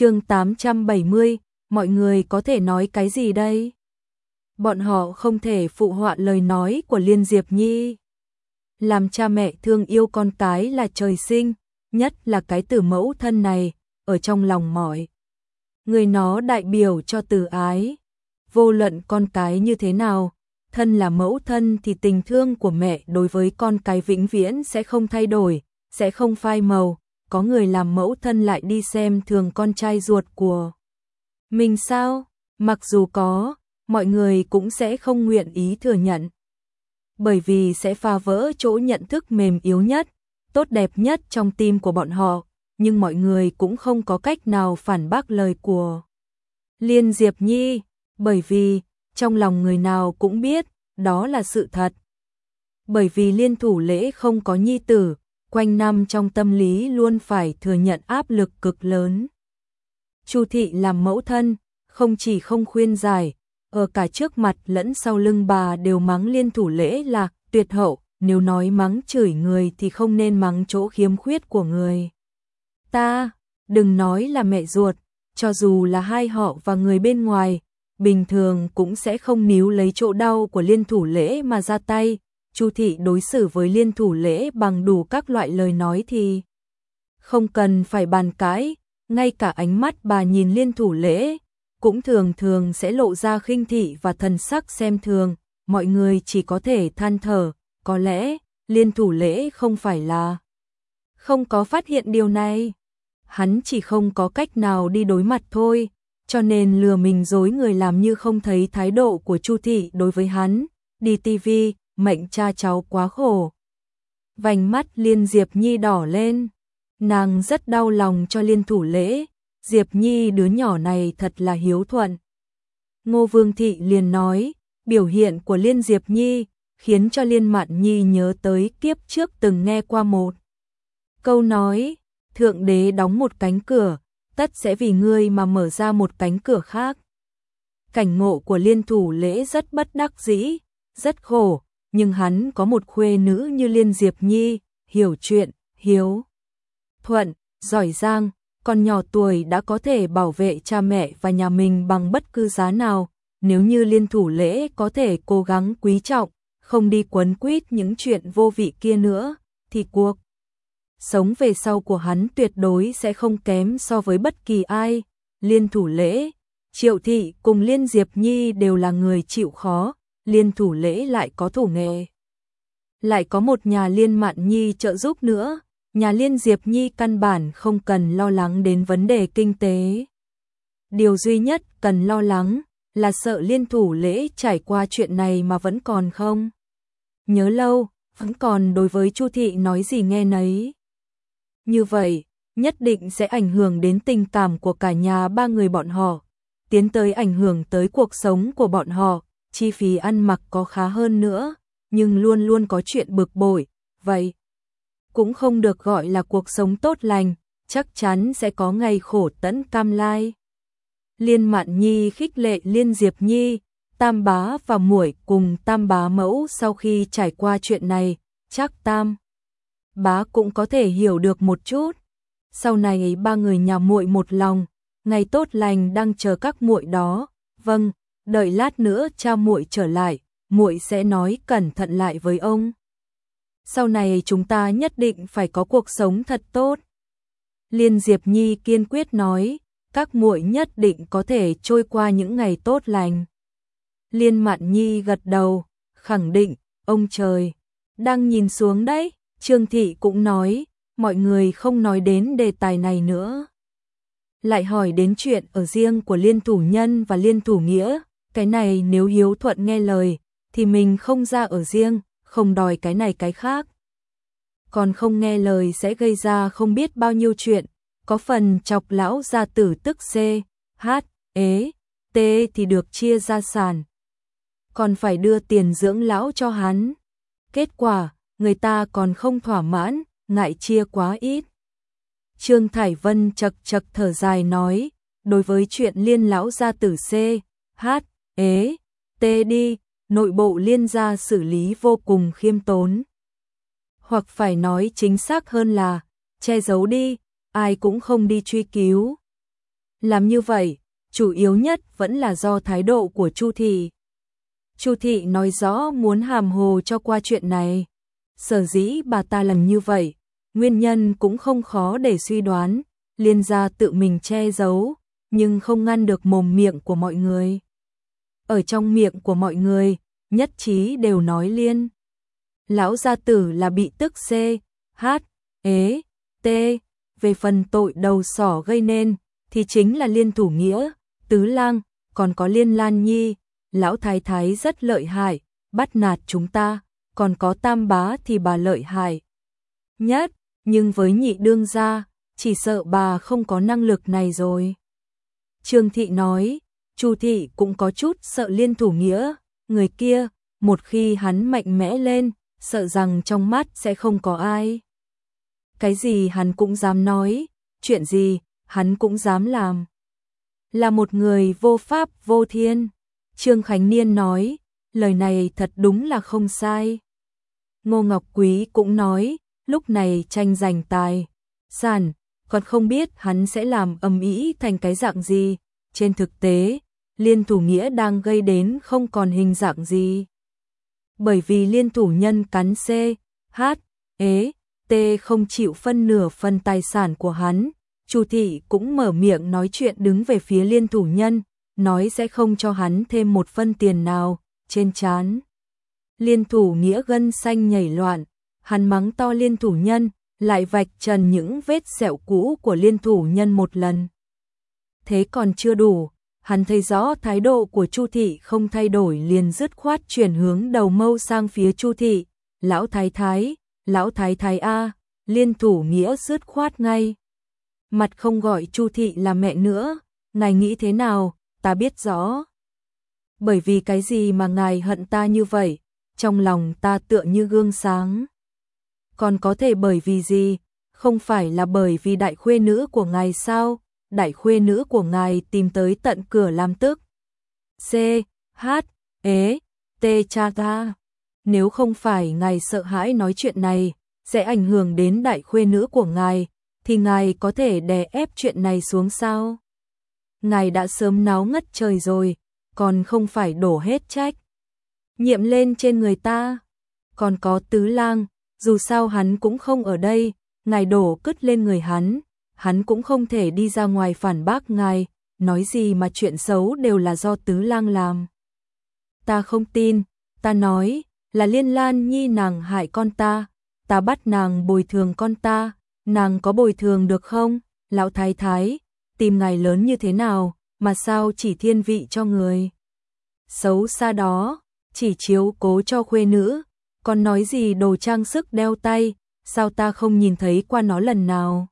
chương 870, mọi người có thể nói cái gì đây? Bọn họ không thể phụ họa lời nói của Liên Diệp Nhi. Làm cha mẹ thương yêu con cái là trời sinh, nhất là cái từ mẫu thân này, ở trong lòng mọi. Người nó đại biểu cho từ ái. Vô luận con cái như thế nào, thân là mẫu thân thì tình thương của mẹ đối với con cái vĩnh viễn sẽ không thay đổi, sẽ không phai màu, có người làm mẫu thân lại đi xem thường con trai ruột của mình sao? Mặc dù có, mọi người cũng sẽ không nguyện ý thừa nhận. Bởi vì sẽ phá vỡ chỗ nhận thức mềm yếu nhất, tốt đẹp nhất trong tim của bọn họ, nhưng mọi người cũng không có cách nào phản bác lời của Liên Diệp Nhi, bởi vì trong lòng người nào cũng biết, đó là sự thật. Bởi vì liên thủ lễ không có nhi tử, quanh năm trong tâm lý luôn phải thừa nhận áp lực cực lớn. Chu thị làm mẫu thân, không chỉ không khuyên giải, ở cả trước mặt lẫn sau lưng bà đều mắng liên thủ lễ là tuyệt hậu, nếu nói mắng chửi người thì không nên mắng chỗ khiếm khuyết của người. Ta, đừng nói là mẹ ruột, cho dù là hai họ và người bên ngoài, bình thường cũng sẽ không níu lấy chỗ đau của liên thủ lễ mà ra tay, Chu thị đối xử với liên thủ lễ bằng đủ các loại lời nói thì không cần phải bàn cãi, ngay cả ánh mắt bà nhìn liên thủ lễ cũng thường thường sẽ lộ ra khinh thị và thần sắc xem thường, mọi người chỉ có thể than thở, có lẽ liên thủ lễ không phải là không có phát hiện điều này. Hắn chỉ không có cách nào đi đối mặt thôi, cho nên lừa mình dối người làm như không thấy thái độ của Chu thị đối với hắn, đi tivi, mệnh cha cháu quá khổ. Vành mắt Liên Diệp Nhi đỏ lên, nàng rất đau lòng cho Liên thủ lễ, Diệp Nhi đứa nhỏ này thật là hiếu thuận. Ngô Vương Thị liền nói, biểu hiện của Liên Diệp Nhi khiến cho Liên Mạn Nhi nhớ tới kiếp trước từng nghe qua một. Câu nói, Thượng Đế đóng một cánh cửa, tất sẽ vì ngươi mà mở ra một cánh cửa khác. Cảnh ngộ của Liên Thủ Lễ rất bất đắc dĩ, rất khổ, nhưng hắn có một khuê nữ như Liên Diệp Nhi, hiểu chuyện, hiếu, thuận, giỏi giang, còn nhỏ tuổi đã có thể bảo vệ cha mẹ và nhà mình bằng bất cứ giá nào, nếu như liên thủ lễ có thể cố gắng quý trọng, không đi quấn quýt những chuyện vô vị kia nữa, thì cuộc sống về sau của hắn tuyệt đối sẽ không kém so với bất kỳ ai. Liên thủ lễ, Triệu Thị cùng Liên Diệp Nhi đều là người chịu khó, liên thủ lễ lại có thủ nghề. Lại có một nhà liên mạn nhi trợ giúp nữa, nhà liên diệp nhi căn bản không cần lo lắng đến vấn đề kinh tế. Điều duy nhất cần lo lắng là sợ liên thủ lễ trải qua chuyện này mà vẫn còn không. Nhớ lâu, vẫn còn đối với Chu thị nói gì nghe nấy. Như vậy, nhất định sẽ ảnh hưởng đến tình cảm của cả nhà ba người bọn họ, tiến tới ảnh hưởng tới cuộc sống của bọn họ, chi phí ăn mặc có khá hơn nữa, nhưng luôn luôn có chuyện bực bội, vậy cũng không được gọi là cuộc sống tốt lành, chắc chắn sẽ có ngày khổ tẫn cam lai. Liên Mạn Nhi khích lệ Liên Diệp Nhi, Tam Bá và Muội cùng Tam Bá mẫu sau khi trải qua chuyện này, chắc Tam Bá cũng có thể hiểu được một chút. Sau này ba người nhà muội một lòng, ngày tốt lành đang chờ các muội đó. Vâng, đợi lát nữa cha muội trở lại, muội sẽ nói cẩn thận lại với ông. Sau này chúng ta nhất định phải có cuộc sống thật tốt. Liên Diệp Nhi kiên quyết nói, các muội nhất định có thể trôi qua những ngày tốt lành. Liên Mạn Nhi gật đầu, khẳng định, ông trời, đang nhìn xuống đấy, Trương Thị cũng nói, mọi người không nói đến đề tài này nữa. Lại hỏi đến chuyện ở riêng của Liên Thủ Nhân và Liên Thủ Nghĩa, cái này nếu hiếu thuận nghe lời, thì mình không ra ở riêng, không đòi cái này cái khác. Còn không nghe lời sẽ gây ra không biết bao nhiêu chuyện, có phần chọc lão gia tử tức C, H, ế, T thì được chia ra sản. Còn phải đưa tiền dưỡng lão cho hắn. Kết quả, người ta còn không thỏa mãn, ngại chia quá ít. Trương Thải Vân chật chật thở dài nói, đối với chuyện liên lão gia tử C, H, ế, tê đi, nội bộ liên gia xử lý vô cùng khiêm tốn. Hoặc phải nói chính xác hơn là, che giấu đi, ai cũng không đi truy cứu. Làm như vậy, chủ yếu nhất vẫn là do thái độ của Chu thị. Chu thị nói rõ muốn hàm hồ cho qua chuyện này. Sở dĩ bà ta làm như vậy, nguyên nhân cũng không khó để suy đoán, liên gia tự mình che giấu, nhưng không ngăn được mồm miệng của mọi người. Ở trong miệng của mọi người, nhất trí đều nói liên. Lão gia tử là bị tức C, H, ế, T, về phần tội đầu sỏ gây nên, thì chính là liên thủ nghĩa, tứ lang, còn có liên lan nhi, lão thái thái rất lợi hại, bắt nạt chúng ta, còn có tam bá thì bà lợi hại. Nhất, nhưng với nhị đương gia, chỉ sợ bà không có năng lực này rồi. Trương thị nói, Chu thị cũng có chút sợ liên thủ nghĩa, người kia, một khi hắn mạnh mẽ lên, sợ rằng trong mắt sẽ không có ai. Cái gì hắn cũng dám nói, chuyện gì, hắn cũng dám làm. Là một người vô pháp vô thiên. Trương Khánh Niên nói, lời này thật đúng là không sai. Ngô Ngọc Quý cũng nói, lúc này tranh giành tài, sản, còn không biết hắn sẽ làm âm ý thành cái dạng gì. Trên thực tế, liên thủ nghĩa đang gây đến không còn hình dạng gì. Bởi vì liên thủ nhân cắn C, H, ế, T không chịu phân nửa phần tài sản của hắn, Chu thị cũng mở miệng nói chuyện đứng về phía liên thủ nhân, nói sẽ không cho hắn thêm một phân tiền nào, trên chán. Liên thủ nghĩa gân xanh nhảy loạn, hắn mắng to liên thủ nhân, lại vạch trần những vết sẹo cũ của liên thủ nhân một lần. Thế còn chưa đủ, hắn thấy rõ thái độ của Chu thị không thay đổi liền dứt khoát chuyển hướng đầu mâu sang phía Chu thị, "Lão thái thái, lão thái thái a." Liên thủ nghĩa dứt khoát ngay. Mặt không gọi Chu thị là mẹ nữa, ngài nghĩ thế nào, ta biết rõ. Bởi vì cái gì mà ngài hận ta như vậy, trong lòng ta tựa như gương sáng. Còn có thể bởi vì gì, không phải là bởi vì đại khuê nữ của ngài sao, đại khuê nữ của ngài tìm tới tận cửa làm tức. C, H, ế, T cha ta. Nếu không phải ngài sợ hãi nói chuyện này, sẽ ảnh hưởng đến đại khuê nữ của ngài, thì ngài có thể đè ép chuyện này xuống sao? Ngài đã sớm náo ngất trời rồi, còn không phải đổ hết trách. Nhiệm lên trên người ta. Còn có tứ lang, dù sao hắn cũng không ở đây, ngài đổ cứt lên người hắn, hắn cũng không thể đi ra ngoài phản bác ngài, nói gì mà chuyện xấu đều là do tứ lang làm. Ta không tin, ta nói, là liên lan nhi nàng hại con ta, ta bắt nàng bồi thường con ta, nàng có bồi thường được không? Lão thái thái, tìm ngài lớn như thế nào, mà sao chỉ thiên vị cho người? Xấu xa đó, chỉ chiếu cố cho khuê nữ, còn nói gì đồ trang sức đeo tay, sao ta không nhìn thấy qua nó lần nào?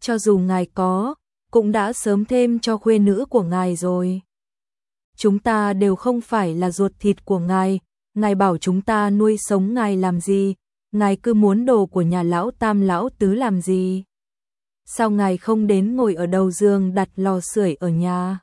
Cho dù ngài có, cũng đã sớm thêm cho khuê nữ của ngài rồi. Chúng ta đều không phải là ruột thịt của ngài, ngài bảo chúng ta nuôi sống ngài làm gì, ngài cứ muốn đồ của nhà lão tam lão tứ làm gì? Sao ngài không đến ngồi ở đầu giường đặt lò sưởi ở nhà?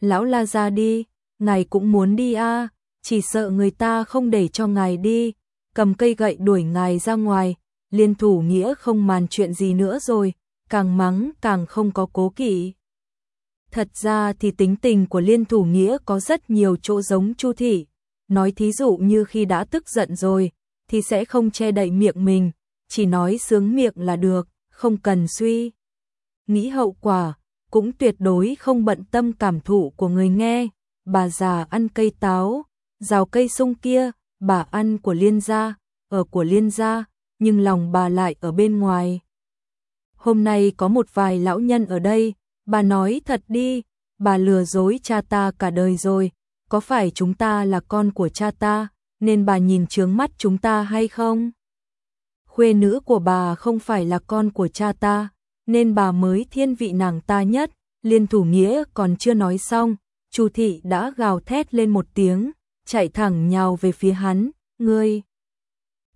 Lão la ra đi, ngài cũng muốn đi à chỉ sợ người ta không để cho ngài đi, cầm cây gậy đuổi ngài ra ngoài, liên thủ nghĩa không màn chuyện gì nữa rồi, càng mắng càng không có cố kỵ. Thật ra thì tính tình của liên thủ nghĩa có rất nhiều chỗ giống Chu thị, nói thí dụ như khi đã tức giận rồi, thì sẽ không che đậy miệng mình, chỉ nói sướng miệng là được, không cần suy. Nghĩ hậu quả, cũng tuyệt đối không bận tâm cảm thụ của người nghe, bà già ăn cây táo, rào cây sung kia, bà ăn của liên gia, ở của liên gia, nhưng lòng bà lại ở bên ngoài. Hôm nay có một vài lão nhân ở đây, bà nói thật đi, bà lừa dối cha ta cả đời rồi, có phải chúng ta là con của cha ta, nên bà nhìn trướng mắt chúng ta hay không? Khuê nữ của bà không phải là con của cha ta, nên bà mới thiên vị nàng ta nhất, liên thủ nghĩa còn chưa nói xong, Chu thị đã gào thét lên một tiếng, chạy thẳng nhào về phía hắn, ngươi.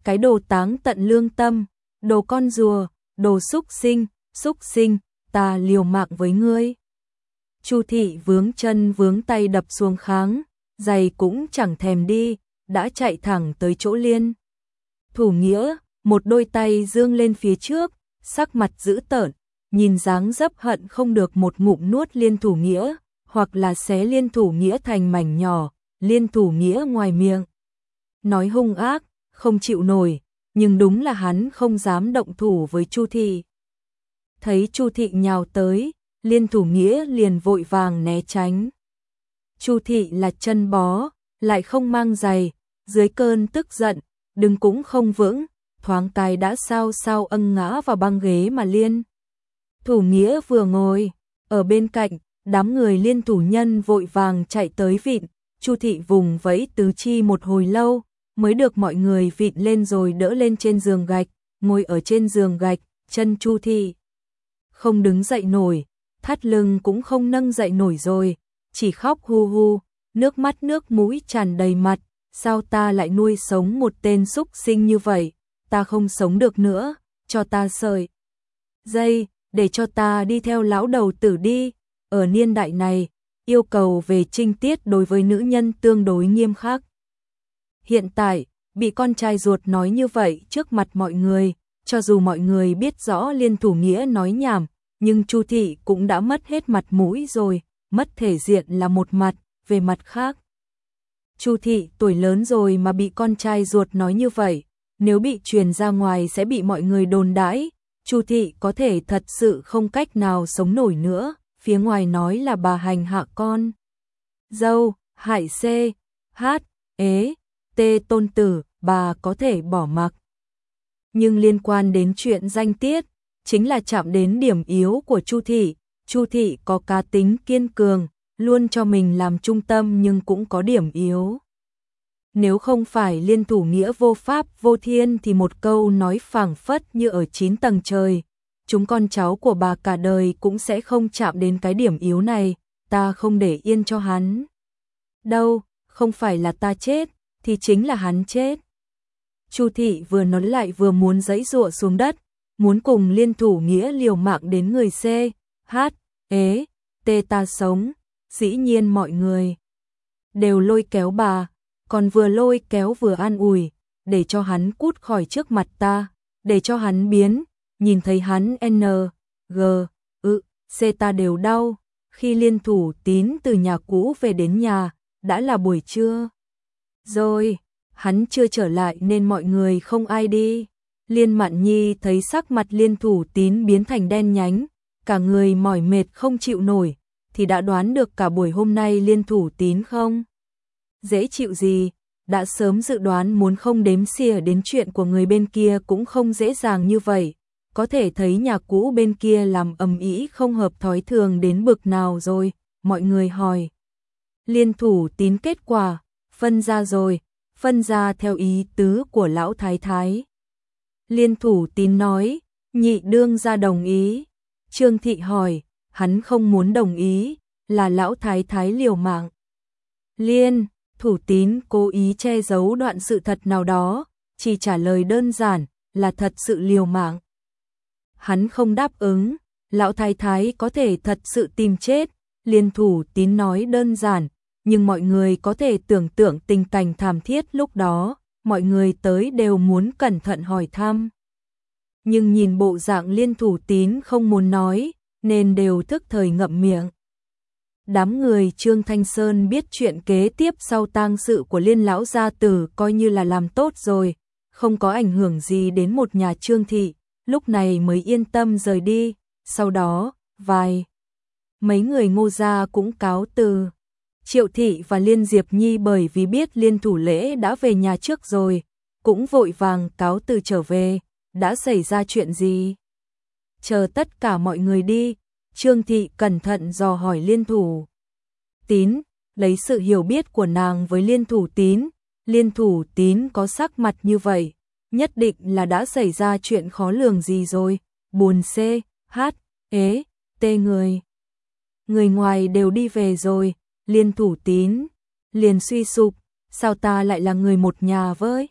Cái đồ táng tận lương tâm, đồ con rùa, đồ xúc sinh, xúc sinh, ta liều mạng với ngươi. Chu thị vướng chân vướng tay đập xuống kháng, giày cũng chẳng thèm đi, đã chạy thẳng tới chỗ liên. Thủ nghĩa, một đôi tay dương lên phía trước, sắc mặt dữ tợn, nhìn dáng dấp hận không được một ngụm nuốt liên thủ nghĩa, hoặc là xé liên thủ nghĩa thành mảnh nhỏ, liên thủ nghĩa ngoài miệng. Nói hung ác, không chịu nổi, nhưng đúng là hắn không dám động thủ với Chu Thị. Thấy Chu Thị nhào tới, liên thủ nghĩa liền vội vàng né tránh. Chu Thị là chân bó, lại không mang giày, dưới cơn tức giận, đứng cũng không vững, thoáng cái đã sao sao ân ngã vào băng ghế mà liên. Thủ nghĩa vừa ngồi, ở bên cạnh, đám người liên thủ nhân vội vàng chạy tới vịn, Chu thị vùng vẫy tứ chi một hồi lâu, mới được mọi người vịt lên rồi đỡ lên trên giường gạch, ngồi ở trên giường gạch, chân Chu Thi không đứng dậy nổi, thắt lưng cũng không nâng dậy nổi rồi, chỉ khóc hu hu, nước mắt nước mũi tràn đầy mặt, sao ta lại nuôi sống một tên súc sinh như vậy, ta không sống được nữa, cho ta sợi dây, để cho ta đi theo lão đầu tử đi, ở niên đại này, yêu cầu về trinh tiết đối với nữ nhân tương đối nghiêm khắc. Hiện tại, bị con trai ruột nói như vậy trước mặt mọi người, cho dù mọi người biết rõ liên thủ nghĩa nói nhảm, nhưng Chu thị cũng đã mất hết mặt mũi rồi, mất thể diện là một mặt, về mặt khác. Chu thị tuổi lớn rồi mà bị con trai ruột nói như vậy, nếu bị truyền ra ngoài sẽ bị mọi người đồn đãi, Chu thị có thể thật sự không cách nào sống nổi nữa, phía ngoài nói là bà hành hạ con. Dâu, hại xê, hát, ế, e tê tôn tử, bà có thể bỏ mặc. Nhưng liên quan đến chuyện danh tiết, chính là chạm đến điểm yếu của Chu thị, Chu thị có cá tính kiên cường, luôn cho mình làm trung tâm nhưng cũng có điểm yếu. Nếu không phải liên thủ nghĩa vô pháp vô thiên thì một câu nói phảng phất như ở chín tầng trời, chúng con cháu của bà cả đời cũng sẽ không chạm đến cái điểm yếu này, ta không để yên cho hắn. Đâu, không phải là ta chết, thì chính là hắn chết. Chu thị vừa nói lại vừa muốn giãy giụa xuống đất, muốn cùng liên thủ nghĩa liều mạng đến người C, H, e, ế, tê ta sống, dĩ nhiên mọi người đều lôi kéo bà, còn vừa lôi kéo vừa an ủi, để cho hắn cút khỏi trước mặt ta, để cho hắn biến, nhìn thấy hắn N, G, ự, C ta đều đau, khi liên thủ tín từ nhà cũ về đến nhà, đã là buổi trưa. Rồi, hắn chưa trở lại nên mọi người không ai đi. Liên Mạn Nhi thấy sắc mặt liên thủ tín biến thành đen nhánh, cả người mỏi mệt không chịu nổi, thì đã đoán được cả buổi hôm nay liên thủ tín không? Dễ chịu gì, đã sớm dự đoán muốn không đếm xỉa đến chuyện của người bên kia cũng không dễ dàng như vậy, có thể thấy nhà cũ bên kia làm ầm ĩ không hợp thói thường đến bực nào rồi, mọi người hỏi. Liên thủ tín kết quả, phân ra rồi, phân ra theo ý tứ của lão thái thái. Liên thủ tín nói, nhị đương ra đồng ý. Trương thị hỏi, hắn không muốn đồng ý, là lão thái thái liều mạng. Liên, thủ tín cố ý che giấu đoạn sự thật nào đó, chỉ trả lời đơn giản là thật sự liều mạng. Hắn không đáp ứng, lão thái thái có thể thật sự tìm chết, liên thủ tín nói đơn giản, nhưng mọi người có thể tưởng tượng tình cảnh thảm thiết lúc đó, mọi người tới đều muốn cẩn thận hỏi thăm. Nhưng nhìn bộ dạng liên thủ tín không muốn nói, nên đều thức thời ngậm miệng. Đám người Trương Thanh Sơn biết chuyện kế tiếp sau tang sự của liên lão gia tử coi như là làm tốt rồi, không có ảnh hưởng gì đến một nhà Trương thị, lúc này mới yên tâm rời đi, sau đó, vài mấy người ngô gia cũng cáo từ. Triệu thị và Liên Diệp Nhi bởi vì biết Liên thủ lễ đã về nhà trước rồi, cũng vội vàng cáo từ trở về, đã xảy ra chuyện gì? Chờ tất cả mọi người đi, Trương Thị cẩn thận dò hỏi liên thủ. Tín, lấy sự hiểu biết của nàng với liên thủ tín, liên thủ tín có sắc mặt như vậy, nhất định là đã xảy ra chuyện khó lường gì rồi, buồn C, H, ế, T người. Người ngoài đều đi về rồi, liên thủ tín, liền suy sụp, sao ta lại là người một nhà với?